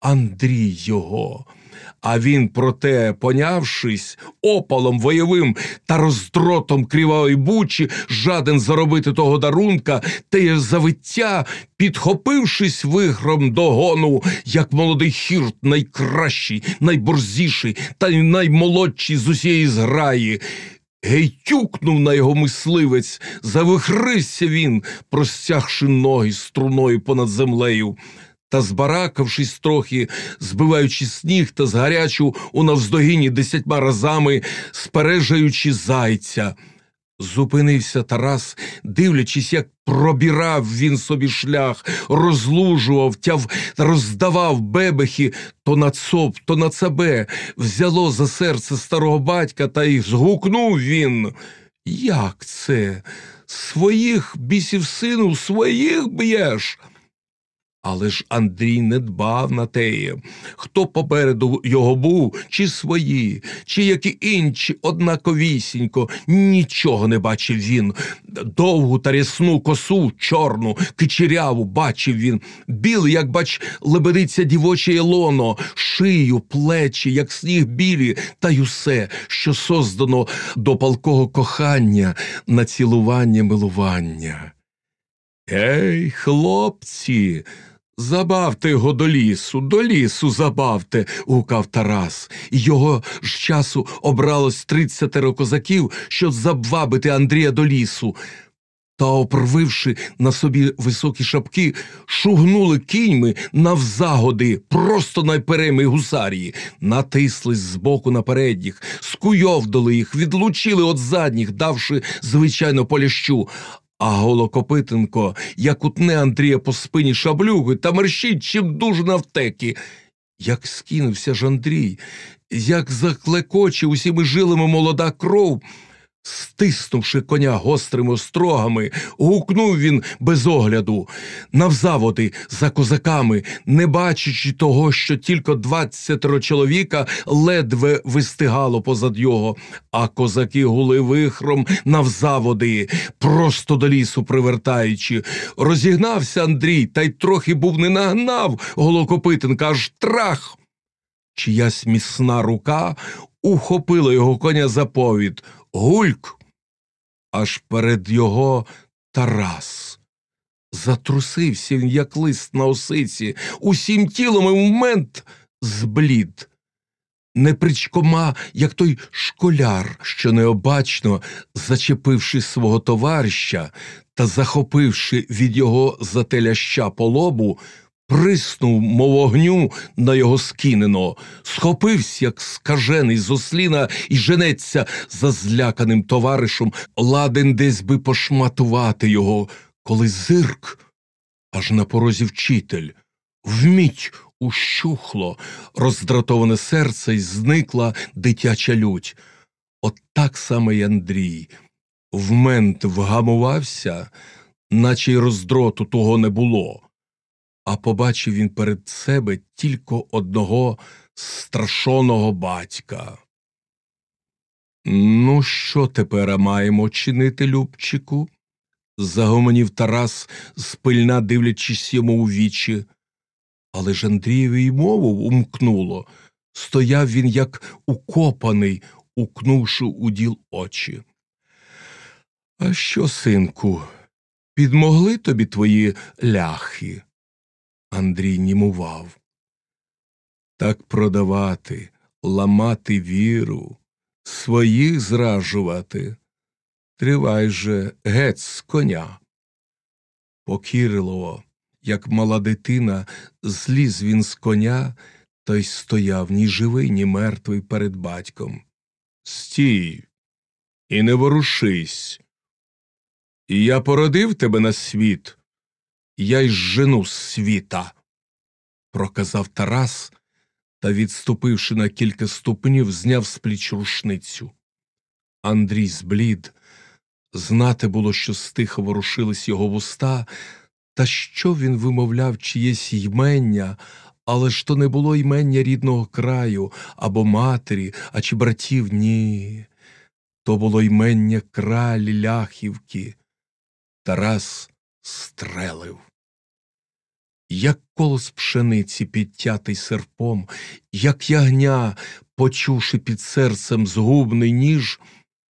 Андрій його. А він, проте, понявшись, опалом воєвим та роздротом кривавої бучі, жаден заробити того дарунка, теє завиття, підхопившись вигром догону, як молодий хірт, найкращий, найборзіший та наймолодший з усієї зграї. Гей тюкнув на його мисливець, завихрився він, простягши ноги струною понад землею. Та збаракавшись трохи, збиваючи сніг та згарячу у навздогіні десятьма разами, спережаючи зайця. Зупинився Тарас, дивлячись, як пробірав він собі шлях, розлужував, тяв, роздавав бебехи то на цоп, то на цабе, взяло за серце старого батька, та й згукнув він. Як це? Своїх бісів сину, своїх б'єш? Але ж Андрій не дбав на теє, хто попереду його був, чи свої, чи які інші, однаковісінько, нічого не бачив він. Довгу та рясну косу, чорну, кичеряву бачив він, білий, як бач, лебедиця дівоче лоно, шию, плечі, як сніг білі, та й усе, що создано до палкого кохання, на цілування милування. Ей, хлопці, забавте його до лісу, до лісу забавте, гукав Тарас. Його ж часу обралось тридцятеро козаків, щоб забвабити Андрія до лісу. Та, опрвивши на собі високі шапки, шугнули кіньми навзагоди, просто на переми гусарії, натислись збоку на передніх, скуйовдали їх, відлучили від задніх, давши звичайно полящу. А Голокопитенко, як утне Андрія по спині шаблюги та мерщить чим дуже навтеки. Як скинувся ж Андрій, як заклекоче усіми жилами молода кров, стиснувши коня гострими острогами, гукнув він без огляду навзаводи за козаками, не бачачи того, що тільки двадцятеро чоловіка ледве вистигало позад його, а козаки гули вихром навзаводи, просто до лісу привертаючи. Розігнався Андрій, та й трохи був не нагнав Голокопитенка, аж трах. Чиясь міцна рука ухопила його коня за повід. Гульк. Аж перед його Тарас. Затрусився він, як лист на осиці, усім тілом і в момент зблід. Непричкома, як той школяр, що необачно, зачепивши свого товариша та захопивши від його зателяща по лобу, приснув, мов огню на його скинено, схопився, як скажений з осліна, і женеться за зляканим товаришем, ладен десь би пошматувати його, коли зирк, аж на порозі вчитель, вміть ущухло, роздратоване серце й зникла дитяча лють. От так само й Андрій. Вмент вгамувався, наче й роздроту того не було а побачив він перед себе тільки одного страшоного батька. Ну, що тепер маємо чинити, Любчику? загомонів Тарас, спильна дивлячись йому у вічі. Але ж Андрієві й мову умкнуло. Стояв він, як укопаний, укнувши у діл очі. А що, синку, підмогли тобі твої ляхи? Андрій німував. Так продавати, ламати віру, своїх зражувати. Тривай же геть з коня. Покірливо, як мала дитина, зліз він з коня та й стояв ні живий, ні мертвий перед батьком. Стій і не ворушись. І я породив тебе на світ я й жену світа, проказав Тарас та, відступивши на кілька ступнів, зняв з пліч рушницю. Андрій зблід, знати було, що стихо ворушились його вуста, та що він вимовляв чиєсь ймення, але ж то не було ймення рідного краю або матері, а чи братів ні. То було ймення кралі ляхівки. Тарас стрелив. Як колос пшениці підтятий серпом, як ягня, почувши під серцем згубний ніж,